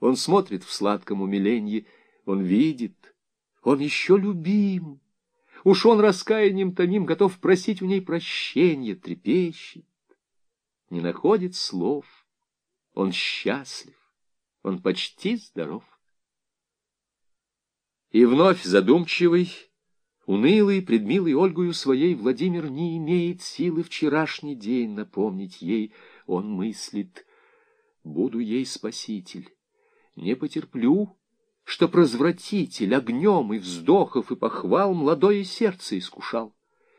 Он смотрит в сладком умиленье, он видит, он еще любим. Уж он раскаянием томим готов просить у ней прощения, трепещет, не находит слов. Он счастлив, он почти здоров. И вновь задумчивый, унылый, предмилый Ольгою своей, Владимир не имеет силы вчерашний день напомнить ей. Он мыслит, буду ей спаситель, не потерплю, чтоб развратитель огнем и вздохов и похвал молодое сердце искушал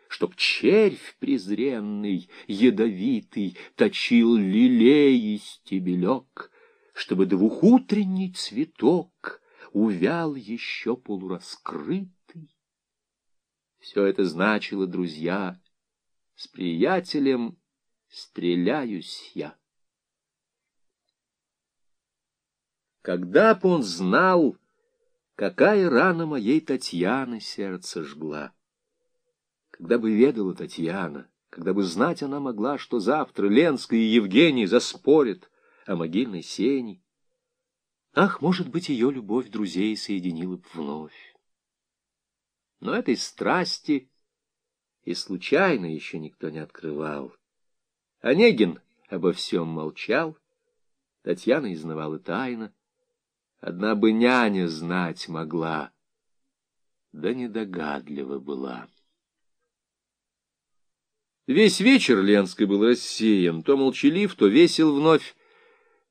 чтоб червь презренный, ядовитый, точил лилей стебелек, чтобы двухутренний цветок увял еще полураскрытый. Все это значило, друзья, с приятелем стреляюсь я. Когда б он знал, какая рана моей Татьяны сердце жгла, когда бы ведала Татьяна, когда бы знать она могла, что завтра Ленская и Евгений заспорят о могильной сене, ах, может быть, ее любовь друзей соединила б вновь. Но этой страсти и случайно еще никто не открывал. Онегин обо всем молчал, Татьяна изнавала тайно. Одна бы няня знать могла, да недогадлива была. Весь вечер Ленский был рассеян, то молчалив, то весел вновь.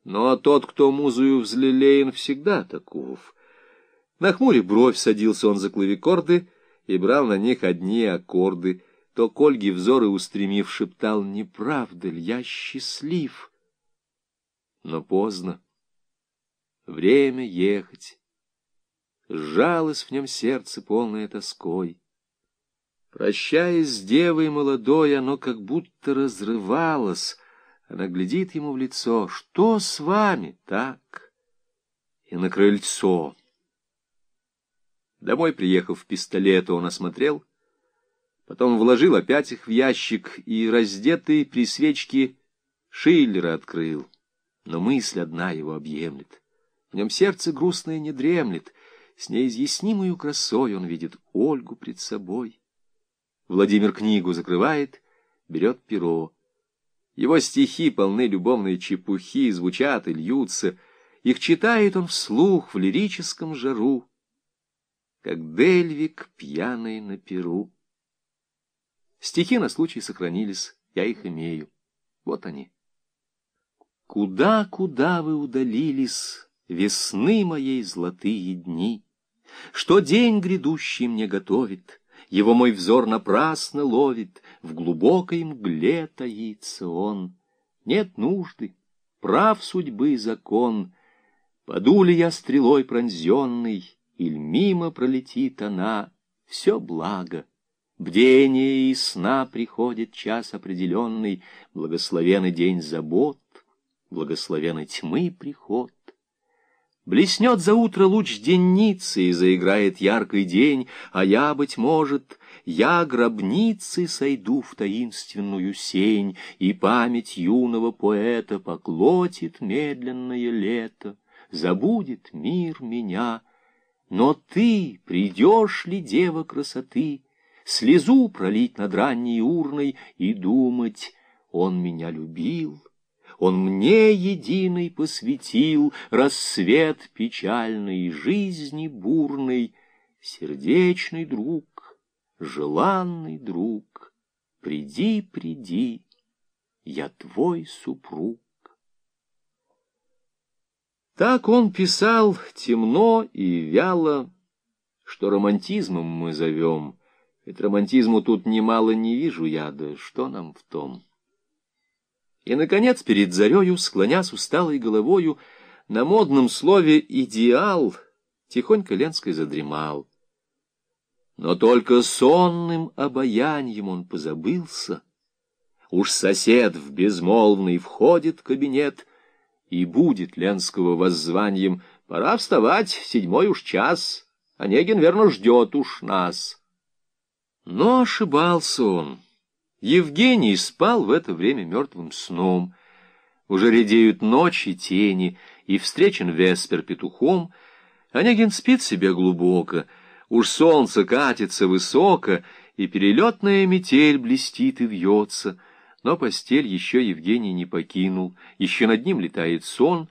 Но тот, кто музою взлелеен, всегда таков. На хмуре бровь садился он за клавикорды и брал на них одни аккорды. То к Ольге взоры устремив, шептал, «Не правда ли, я счастлив?» Но поздно. Время ехать. Сжалось в нем сердце, полное тоской. Прощаясь с девой молодой, оно как будто разрывалось. Она глядит ему в лицо. «Что с вами так?» И на крыльцо. Домой, приехав в пистолет, он осмотрел, потом вложил опять их в ящик и, раздетый при свечке, Шиллера открыл. Но мысль одна его объемлет. В нем сердце грустное не дремлет. С неизъяснимою красой он видит Ольгу пред собой. Владимир книгу закрывает, берет перо. Его стихи полны любовной чепухи, звучат и льются. Их читает он вслух в лирическом жару, как Дельвик пьяный на перу. Стихи на случай сохранились, я их имею. Вот они. Куда, куда вы удалились, весны моей золотые дни? Что день грядущий мне готовит? Его мой взор напрасно ловит, В глубокой мгле таится он. Нет нужды, прав судьбы закон. Паду ли я стрелой пронзенный, Иль мимо пролетит она, все благо. Бдение и сна приходит час определенный, Благословенный день забот, Благословенный тьмы приход. Блеснет за утро луч денницы, и заиграет яркий день, а я, быть может, я гробницы сойду в таинственную сень, и память юного поэта поклотит медленное лето, забудет мир меня. Но ты придешь ли, дева красоты, слезу пролить над ранней урной и думать, он меня любил? Он мне единый посвятил Рассвет печальной жизни бурной, Сердечный друг, желанный друг, Приди, приди, я твой супруг. Так он писал темно и вяло, что романтизмом мы зовем. Ведь романтизму тут немало не вижу я, да что нам в том? И, наконец, перед зарею, склонясь усталой головою, на модном слове «идеал» тихонько Ленской задремал. Но только сонным обаянием он позабылся. Уж сосед в безмолвный входит в кабинет, и будет Ленского воззванием «Пора вставать, седьмой уж час, Онегин верно ждет уж нас». Но ошибался он. Евгений спал в это время мертвым сном. Уже редеют ночи тени, и встречен Веспер петухом. Онегин спит себе глубоко, уж солнце катится высоко, и перелетная метель блестит и вьется. Но постель еще Евгений не покинул, еще над ним летает сон,